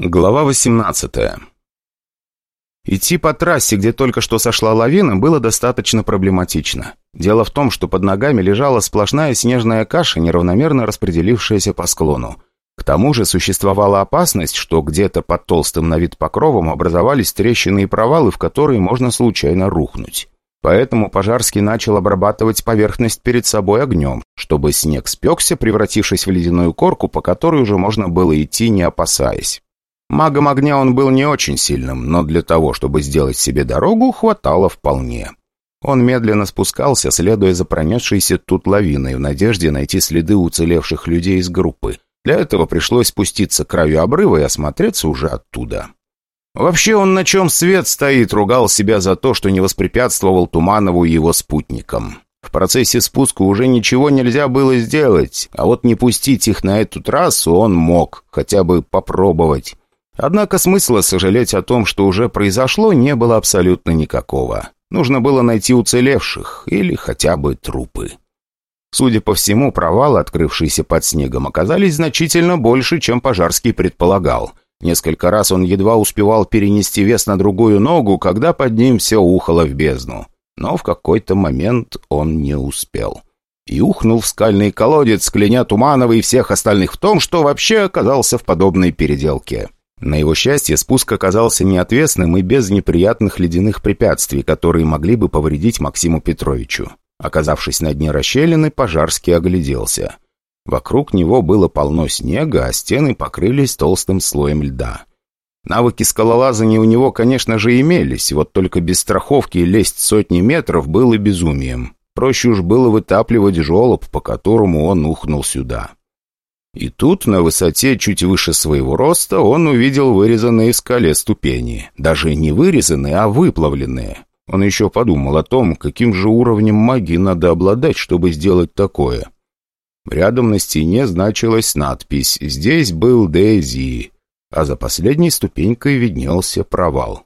Глава 18 Идти по трассе, где только что сошла лавина, было достаточно проблематично. Дело в том, что под ногами лежала сплошная снежная каша, неравномерно распределившаяся по склону. К тому же существовала опасность, что где-то под толстым на вид покровом образовались трещины и провалы, в которые можно случайно рухнуть. Поэтому Пожарский начал обрабатывать поверхность перед собой огнем, чтобы снег спекся, превратившись в ледяную корку, по которой уже можно было идти, не опасаясь. Магом огня он был не очень сильным, но для того, чтобы сделать себе дорогу, хватало вполне. Он медленно спускался, следуя за пронесшейся тут лавиной, в надежде найти следы уцелевших людей из группы. Для этого пришлось спуститься к краю обрыва и осмотреться уже оттуда. Вообще он на чем свет стоит, ругал себя за то, что не воспрепятствовал Туманову и его спутникам. В процессе спуска уже ничего нельзя было сделать, а вот не пустить их на эту трассу он мог, хотя бы попробовать. Однако смысла сожалеть о том, что уже произошло, не было абсолютно никакого. Нужно было найти уцелевших или хотя бы трупы. Судя по всему, провалы, открывшиеся под снегом, оказались значительно больше, чем Пожарский предполагал. Несколько раз он едва успевал перенести вес на другую ногу, когда под ним все ухало в бездну. Но в какой-то момент он не успел. И ухнул в скальный колодец, кляня Туманова и всех остальных в том, что вообще оказался в подобной переделке. На его счастье, спуск оказался неотвесным и без неприятных ледяных препятствий, которые могли бы повредить Максиму Петровичу. Оказавшись на дне расщелины, Пожарский огляделся. Вокруг него было полно снега, а стены покрылись толстым слоем льда. Навыки скалолазания у него, конечно же, имелись, вот только без страховки лезть сотни метров было безумием. Проще уж было вытапливать жолоб, по которому он ухнул сюда. И тут, на высоте чуть выше своего роста, он увидел вырезанные в скале ступени. Даже не вырезанные, а выплавленные. Он еще подумал о том, каким же уровнем магии надо обладать, чтобы сделать такое. Рядом на стене значилась надпись «Здесь был Дейзи», а за последней ступенькой виднелся провал.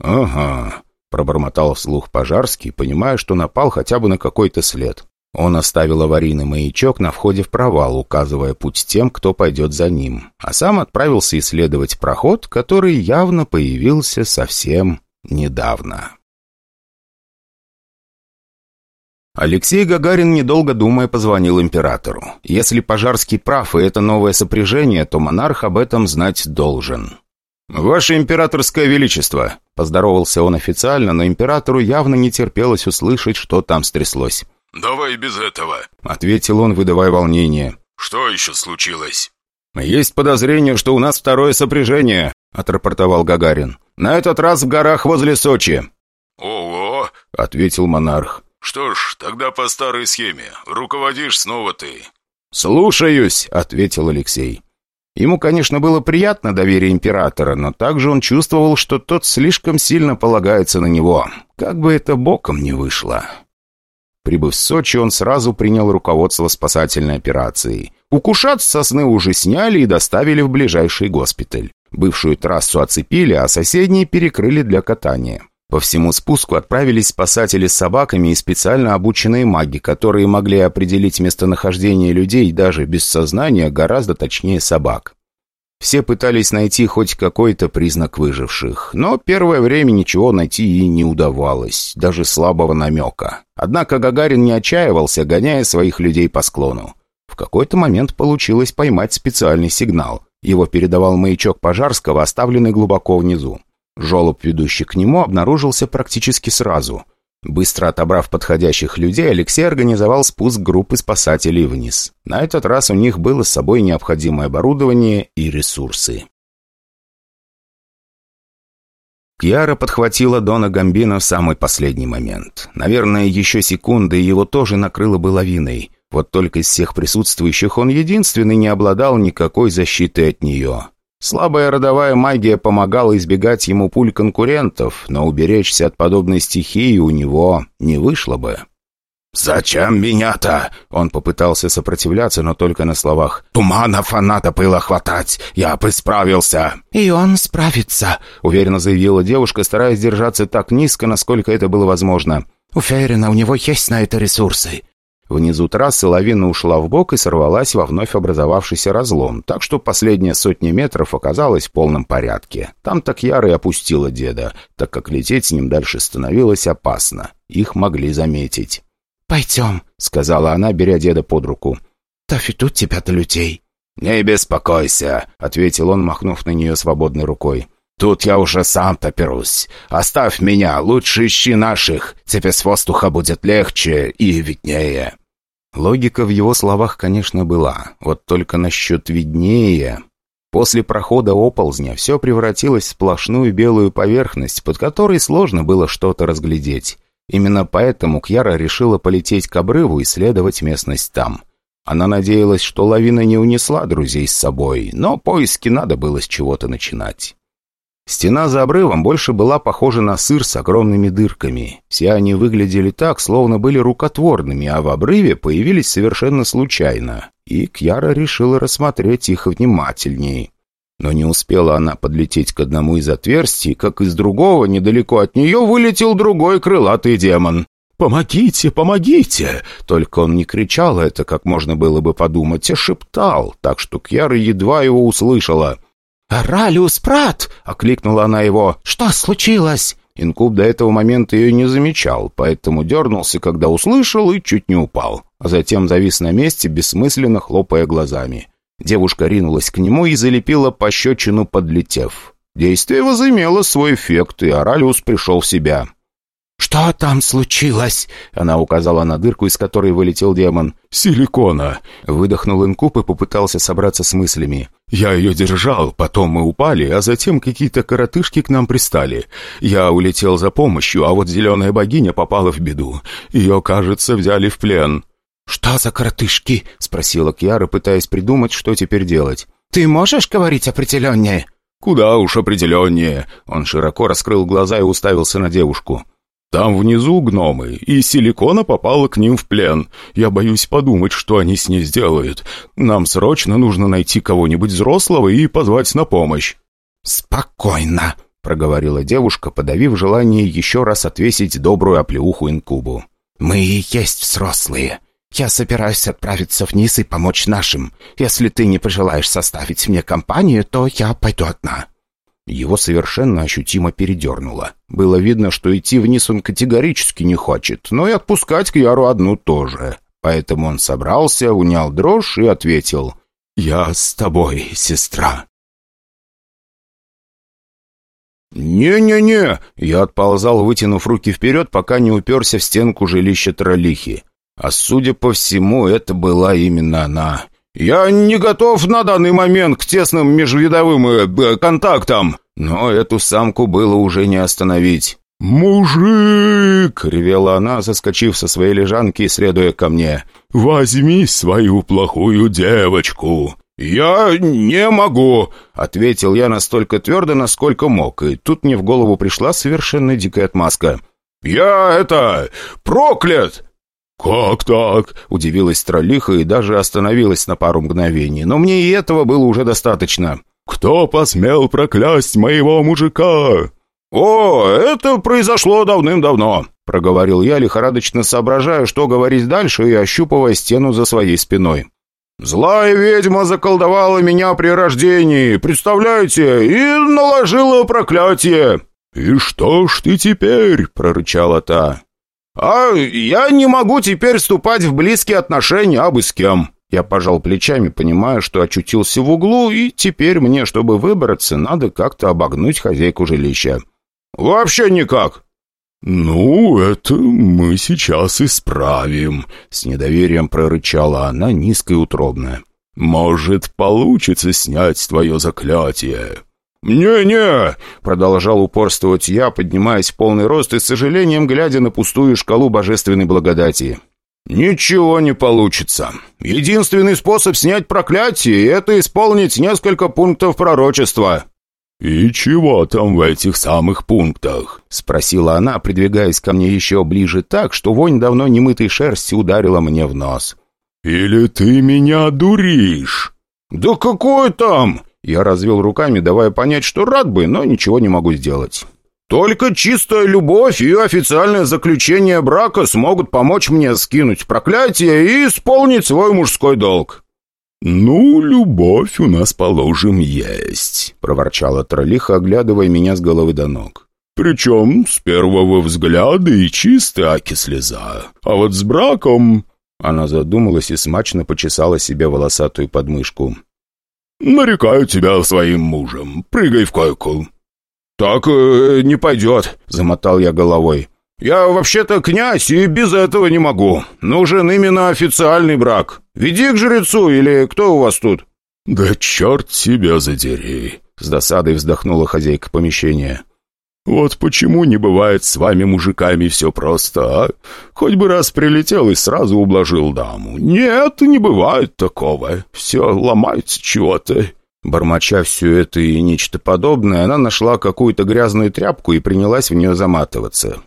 «Ага», — пробормотал вслух Пожарский, понимая, что напал хотя бы на какой-то след. Он оставил аварийный маячок на входе в провал, указывая путь тем, кто пойдет за ним, а сам отправился исследовать проход, который явно появился совсем недавно. Алексей Гагарин, недолго думая, позвонил императору. Если Пожарский прав, и это новое сопряжение, то монарх об этом знать должен. «Ваше императорское величество!» Поздоровался он официально, но императору явно не терпелось услышать, что там стряслось. «Давай без этого», — ответил он, выдавая волнение. «Что еще случилось?» «Есть подозрение, что у нас второе сопряжение», — отрапортовал Гагарин. «На этот раз в горах возле Сочи». «Ого!» — ответил монарх. «Что ж, тогда по старой схеме. Руководишь снова ты». «Слушаюсь», — ответил Алексей. Ему, конечно, было приятно доверие императора, но также он чувствовал, что тот слишком сильно полагается на него. Как бы это боком не вышло. Прибыв в Сочи, он сразу принял руководство спасательной операцией. Укушат с сосны уже сняли и доставили в ближайший госпиталь. Бывшую трассу оцепили, а соседние перекрыли для катания. По всему спуску отправились спасатели с собаками и специально обученные маги, которые могли определить местонахождение людей даже без сознания гораздо точнее собак. Все пытались найти хоть какой-то признак выживших, но первое время ничего найти и не удавалось, даже слабого намека. Однако Гагарин не отчаивался, гоняя своих людей по склону. В какой-то момент получилось поймать специальный сигнал. Его передавал маячок Пожарского, оставленный глубоко внизу. Жолоб, ведущий к нему, обнаружился практически сразу. Быстро отобрав подходящих людей, Алексей организовал спуск группы спасателей вниз. На этот раз у них было с собой необходимое оборудование и ресурсы. Кьяра подхватила Дона Гамбина в самый последний момент. Наверное, еще секунды, его тоже накрыло бы лавиной. Вот только из всех присутствующих он единственный не обладал никакой защитой от нее. Слабая родовая магия помогала избегать ему пуль конкурентов, но уберечься от подобной стихии у него не вышло бы. «Зачем меня-то?» Он попытался сопротивляться, но только на словах. «Тумана фаната было хватать! Я бы справился!» «И он справится!» — уверенно заявила девушка, стараясь держаться так низко, насколько это было возможно. «Уверена, у него есть на это ресурсы!» Внизу трассы лавина ушла в бок и сорвалась во вновь образовавшийся разлом, так что последняя сотня метров оказалась в полном порядке. Там так яро и опустила деда, так как лететь с ним дальше становилось опасно. Их могли заметить. «Пойдем», — сказала она, беря деда под руку. «Тафи тут тебя до людей». «Не беспокойся», — ответил он, махнув на нее свободной рукой. «Тут я уже сам топерусь. Оставь меня, лучше ищи наших. Тебе с воздуха будет легче и виднее». Логика в его словах, конечно, была. Вот только насчет «виднее». После прохода оползня все превратилось в сплошную белую поверхность, под которой сложно было что-то разглядеть. Именно поэтому Кьяра решила полететь к обрыву и исследовать местность там. Она надеялась, что лавина не унесла друзей с собой, но поиски надо было с чего-то начинать. Стена за обрывом больше была похожа на сыр с огромными дырками. Все они выглядели так, словно были рукотворными, а в обрыве появились совершенно случайно. И Кьяра решила рассмотреть их внимательней. Но не успела она подлететь к одному из отверстий, как из другого, недалеко от нее, вылетел другой крылатый демон. «Помогите, помогите!» Только он не кричал это, как можно было бы подумать, а шептал, так что Кьяра едва его услышала — «Ралиус Прат!» — окликнула она его. «Что случилось?» Инкуб до этого момента ее не замечал, поэтому дернулся, когда услышал, и чуть не упал. А затем завис на месте, бессмысленно хлопая глазами. Девушка ринулась к нему и залепила пощечину, подлетев. Действие возымело свой эффект, и Оралиус пришел в себя. «Что там случилось?» Она указала на дырку, из которой вылетел демон. «Силикона!» Выдохнул инкуб и попытался собраться с мыслями. «Я ее держал, потом мы упали, а затем какие-то коротышки к нам пристали. Я улетел за помощью, а вот зеленая богиня попала в беду. Ее, кажется, взяли в плен». «Что за коротышки?» — спросила Кьяра, пытаясь придумать, что теперь делать. «Ты можешь говорить определеннее?» «Куда уж определеннее!» Он широко раскрыл глаза и уставился на девушку. Там внизу гномы, и силикона попала к ним в плен. Я боюсь подумать, что они с ней сделают. Нам срочно нужно найти кого-нибудь взрослого и позвать на помощь». «Спокойно», — проговорила девушка, подавив желание еще раз отвесить добрую оплеуху инкубу. «Мы и есть взрослые. Я собираюсь отправиться вниз и помочь нашим. Если ты не пожелаешь составить мне компанию, то я пойду одна». Его совершенно ощутимо передернуло. Было видно, что идти вниз он категорически не хочет, но и отпускать Кьяру одну тоже. Поэтому он собрался, унял дрожь и ответил «Я с тобой, сестра». «Не-не-не!» Я отползал, вытянув руки вперед, пока не уперся в стенку жилища троллихи. А судя по всему, это была именно она. «Я не готов на данный момент к тесным межвидовым э, контактам!» Но эту самку было уже не остановить. «Мужик!» — ревела она, заскочив со своей лежанки и следуя ко мне. «Возьми свою плохую девочку!» «Я не могу!» — ответил я настолько твердо, насколько мог, и тут мне в голову пришла совершенно дикая отмазка. «Я это... проклят!» «Как так?» — удивилась троллиха и даже остановилась на пару мгновений. Но мне и этого было уже достаточно. «Кто посмел проклясть моего мужика?» «О, это произошло давным-давно», — проговорил я, лихорадочно соображая, что говорить дальше и ощупывая стену за своей спиной. «Злая ведьма заколдовала меня при рождении, представляете, и наложила проклятие». «И что ж ты теперь?» — прорычала та. «А я не могу теперь вступать в близкие отношения абы с кем». Я пожал плечами, понимая, что очутился в углу, и теперь мне, чтобы выбраться, надо как-то обогнуть хозяйку жилища. «Вообще никак!» «Ну, это мы сейчас исправим», — с недоверием прорычала она низко и утробно. «Может, получится снять твое заклятие?» «Не-не!» — продолжал упорствовать я, поднимаясь в полный рост и с сожалением глядя на пустую шкалу божественной благодати. «Ничего не получится. Единственный способ снять проклятие — это исполнить несколько пунктов пророчества». «И чего там в этих самых пунктах?» — спросила она, придвигаясь ко мне еще ближе так, что вонь давно немытой шерсти ударила мне в нос. «Или ты меня дуришь?» «Да какой там?» Я развел руками, давая понять, что рад бы, но ничего не могу сделать. Только чистая любовь и официальное заключение брака смогут помочь мне скинуть проклятие и исполнить свой мужской долг». «Ну, любовь у нас, положим, есть», — проворчала троллиха, оглядывая меня с головы до ног. «Причем с первого взгляда и чистая аки слеза. А вот с браком...» Она задумалась и смачно почесала себе волосатую подмышку. «Нарекаю тебя своим мужем. Прыгай в койку». «Так э, не пойдет», — замотал я головой. «Я вообще-то князь и без этого не могу. Нужен именно официальный брак. Веди к жрецу или кто у вас тут?» «Да черт тебя задери!» — с досадой вздохнула хозяйка помещения. «Вот почему не бывает с вами, мужиками, все просто, а? Хоть бы раз прилетел и сразу ублажил даму. Нет, не бывает такого. Все ломается чего-то». Бормоча все это и нечто подобное, она нашла какую-то грязную тряпку и принялась в нее заматываться.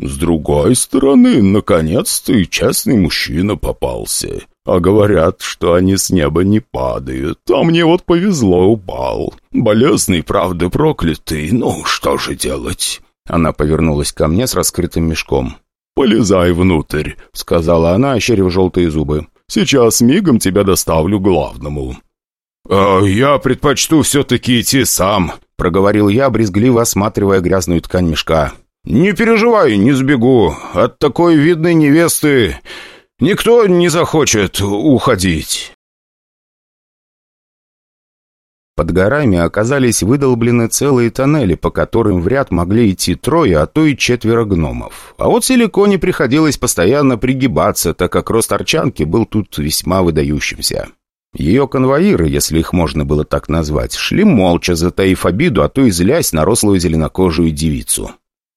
«С другой стороны, наконец-то и честный мужчина попался. А говорят, что они с неба не падают. А мне вот повезло, упал. Болезный, правда, проклятый. Ну, что же делать?» Она повернулась ко мне с раскрытым мешком. «Полезай внутрь», — сказала она, ощерив желтые зубы. «Сейчас мигом тебя доставлю главному». «А я предпочту все-таки идти сам», — проговорил я, брезгливо осматривая грязную ткань мешка. «Не переживай, не сбегу. От такой видной невесты никто не захочет уходить». Под горами оказались выдолблены целые тоннели, по которым в ряд могли идти трое, а то и четверо гномов. А вот Силиконе приходилось постоянно пригибаться, так как рост арчанки был тут весьма выдающимся. Ее конвоиры, если их можно было так назвать, шли молча, затаив обиду, а то и злясь на рослую зеленокожую девицу.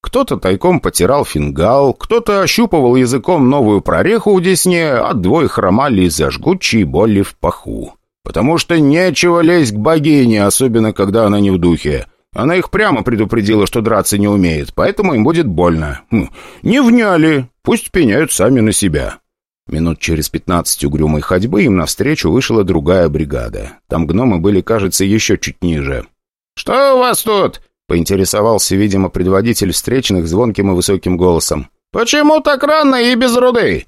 Кто-то тайком потирал фингал, кто-то ощупывал языком новую прореху в десне, а двое хромали из-за жгучей боли в паху. Потому что нечего лезть к богине, особенно когда она не в духе. Она их прямо предупредила, что драться не умеет, поэтому им будет больно. Хм, не вняли, пусть пеняют сами на себя. Минут через пятнадцать угрюмой ходьбы им навстречу вышла другая бригада. Там гномы были, кажется, еще чуть ниже. «Что у вас тут?» — поинтересовался, видимо, предводитель встречных звонким и высоким голосом. «Почему так рано и без руды?»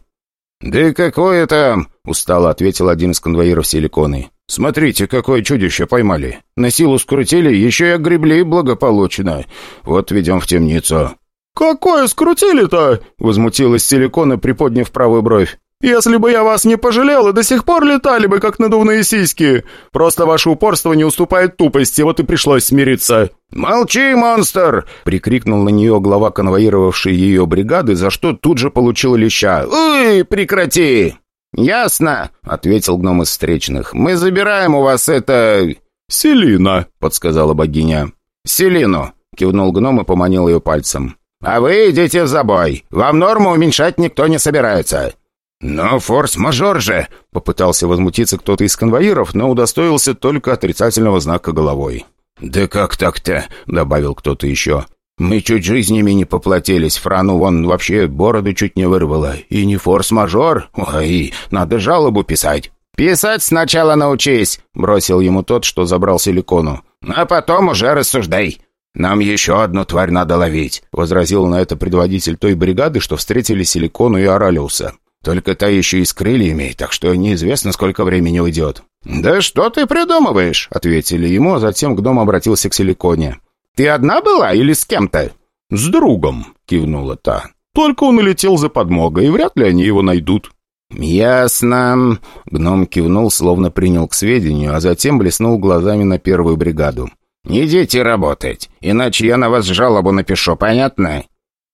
«Да какое там?» — устало ответил один из конвоиров силиконы. «Смотрите, какое чудище поймали. На силу скрутили, еще и огребли благополучно. Вот ведем в темницу». «Какое скрутили-то?» — возмутилась силикона, приподняв правую бровь. «Если бы я вас не пожалел, и до сих пор летали бы, как надувные сиськи. Просто ваше упорство не уступает тупости, вот и пришлось смириться». «Молчи, монстр!» — прикрикнул на нее глава конвоировавшей ее бригады, за что тут же получил леща. «Ой, прекрати!» «Ясно», — ответил гном из встречных. «Мы забираем у вас это...» «Селина», — подсказала богиня. «Селину», — кивнул гном и поманил ее пальцем. «А вы идите в забой. Вам норму уменьшать никто не собирается». «Но форс-мажор же!» — попытался возмутиться кто-то из конвоиров, но удостоился только отрицательного знака головой. «Да как так-то?» — добавил кто-то еще. «Мы чуть жизнями не поплатились, Франу вон вообще бороду чуть не вырвало. И не форс-мажор? Ой, надо жалобу писать». «Писать сначала научись», — бросил ему тот, что забрал силикону. «А потом уже рассуждай». «Нам еще одну тварь надо ловить», — возразил на это предводитель той бригады, что встретили Силикону и Оралиуса. Только та еще и с крыльями, так что неизвестно, сколько времени уйдет». «Да что ты придумываешь?» — ответили ему, а затем гном обратился к Силиконе. «Ты одна была или с кем-то?» «С другом», — кивнула та. «Только он улетел за подмогой, и вряд ли они его найдут». «Ясно». Гном кивнул, словно принял к сведению, а затем блеснул глазами на первую бригаду. «Идите работать, иначе я на вас жалобу напишу, понятно?»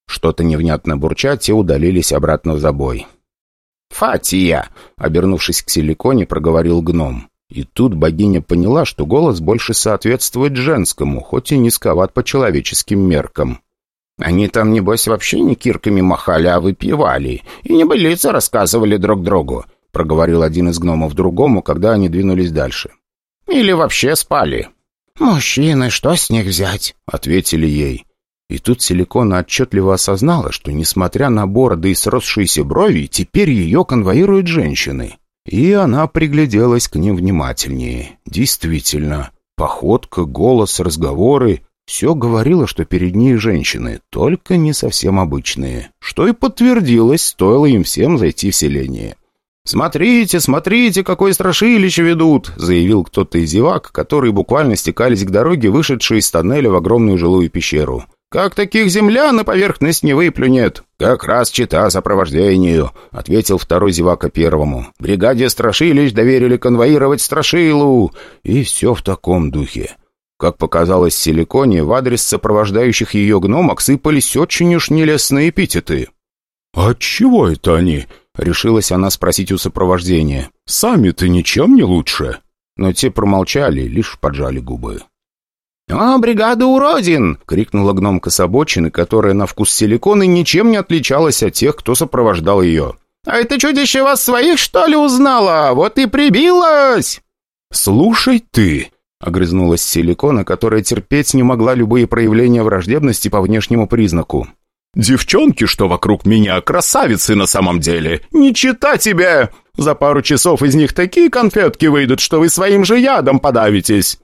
Что-то невнятно бурча, те удалились обратно в забой. «Фатия!» — обернувшись к силиконе, проговорил гном. И тут богиня поняла, что голос больше соответствует женскому, хоть и низковат по человеческим меркам. «Они там, небось, вообще не кирками махали, а выпивали, и небылицы рассказывали друг другу», — проговорил один из гномов другому, когда они двинулись дальше. «Или вообще спали». «Мужчины, что с них взять?» — ответили ей. И тут Силикона отчетливо осознала, что, несмотря на бороды и сросшиеся брови, теперь ее конвоируют женщины. И она пригляделась к ним внимательнее. Действительно, походка, голос, разговоры Все говорило, что перед ней женщины, только не совсем обычные. Что и подтвердилось, стоило им всем зайти в селение. «Смотрите, смотрите, какое страшилище ведут!» — заявил кто-то из зевак, которые буквально стекались к дороге, вышедшей из тоннеля в огромную жилую пещеру. «Как таких земля на поверхность не выплюнет?» «Как раз чита сопровождению», — ответил второй зевака первому. «Бригаде страшилищ доверили конвоировать страшилу». И все в таком духе. Как показалось Силиконе, в адрес сопровождающих ее гномок сыпались очень уж нелестные эпитеты. «А чего это они?» — решилась она спросить у сопровождения. «Сами-то ничем не лучше». Но те промолчали, лишь поджали губы. «О, бригада уродин!» — крикнула гномка с которая на вкус силикона ничем не отличалась от тех, кто сопровождал ее. «А это чудище вас своих, что ли, узнала? Вот и прибилась!» «Слушай ты!» — огрызнулась силикона, которая терпеть не могла любые проявления враждебности по внешнему признаку. «Девчонки, что вокруг меня, красавицы на самом деле! Не чита тебе! За пару часов из них такие конфетки выйдут, что вы своим же ядом подавитесь!»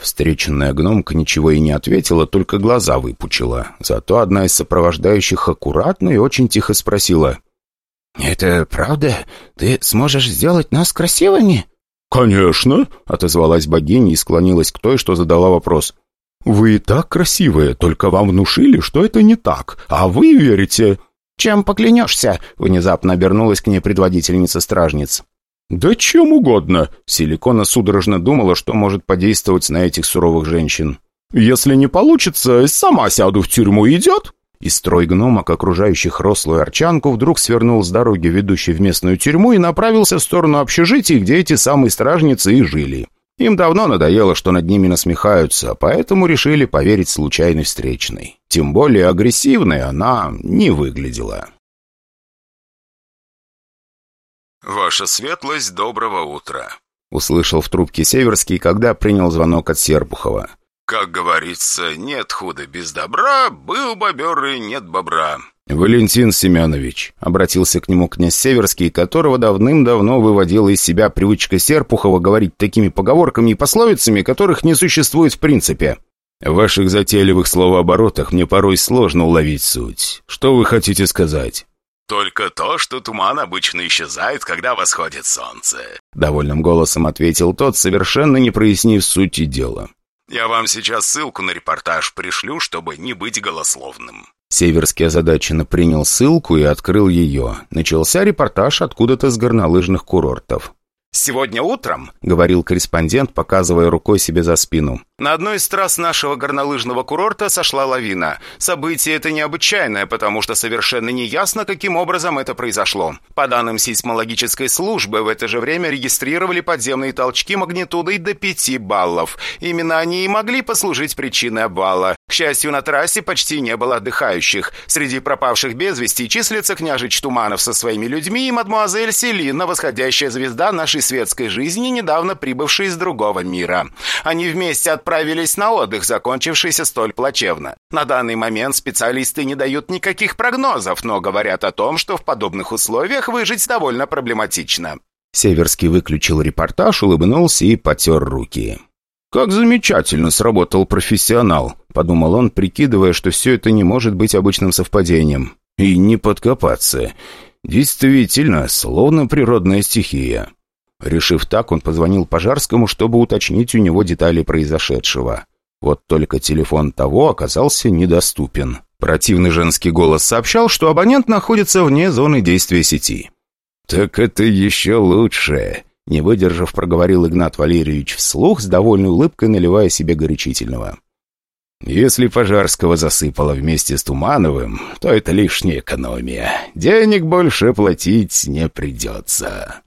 Встреченная гномка ничего и не ответила, только глаза выпучила. Зато одна из сопровождающих аккуратно и очень тихо спросила. «Это правда? Ты сможешь сделать нас красивыми?» «Конечно!» — отозвалась богиня и склонилась к той, что задала вопрос. «Вы и так красивые, только вам внушили, что это не так, а вы верите». «Чем поклянешься?» — внезапно обернулась к ней предводительница стражниц. «Да чем угодно!» Силикона судорожно думала, что может подействовать на этих суровых женщин. «Если не получится, сама сяду в тюрьму, идет?» И строй гномок, окружающих рослую арчанку, вдруг свернул с дороги, ведущей в местную тюрьму, и направился в сторону общежитий, где эти самые стражницы и жили. Им давно надоело, что над ними насмехаются, поэтому решили поверить случайной встречной. Тем более агрессивной она не выглядела. «Ваша светлость, доброго утра!» Услышал в трубке Северский, когда принял звонок от Серпухова. «Как говорится, нет худа без добра, был бобер и нет бобра». «Валентин Семенович», — обратился к нему князь Северский, которого давным-давно выводила из себя привычка Серпухова говорить такими поговорками и пословицами, которых не существует в принципе. «В ваших затейливых словооборотах мне порой сложно уловить суть. Что вы хотите сказать?» «Только то, что туман обычно исчезает, когда восходит солнце», — довольным голосом ответил тот, совершенно не прояснив сути дела. «Я вам сейчас ссылку на репортаж пришлю, чтобы не быть голословным». Северский озадаченно принял ссылку и открыл ее. Начался репортаж откуда-то с горнолыжных курортов. «Сегодня утром», — говорил корреспондент, показывая рукой себе за спину, «на одной из трасс нашего горнолыжного курорта сошла лавина. Событие это необычайное, потому что совершенно неясно, каким образом это произошло. По данным сейсмологической службы, в это же время регистрировали подземные толчки магнитудой до 5 баллов. Именно они и могли послужить причиной обвала. К счастью, на трассе почти не было отдыхающих. Среди пропавших без вести числится княжич Туманов со своими людьми и мадмуазель Селина, восходящая звезда нашей светской жизни, недавно прибывшая из другого мира. Они вместе отправились на отдых, закончившийся столь плачевно. На данный момент специалисты не дают никаких прогнозов, но говорят о том, что в подобных условиях выжить довольно проблематично. Северский выключил репортаж, улыбнулся и потер руки. «Как замечательно сработал профессионал», — подумал он, прикидывая, что все это не может быть обычным совпадением. «И не подкопаться. Действительно, словно природная стихия». Решив так, он позвонил Пожарскому, чтобы уточнить у него детали произошедшего. Вот только телефон того оказался недоступен. Противный женский голос сообщал, что абонент находится вне зоны действия сети. «Так это еще лучше», — не выдержав, проговорил Игнат Валерьевич вслух, с довольной улыбкой наливая себе горячительного. «Если Пожарского засыпало вместе с Тумановым, то это лишняя экономия. Денег больше платить не придется».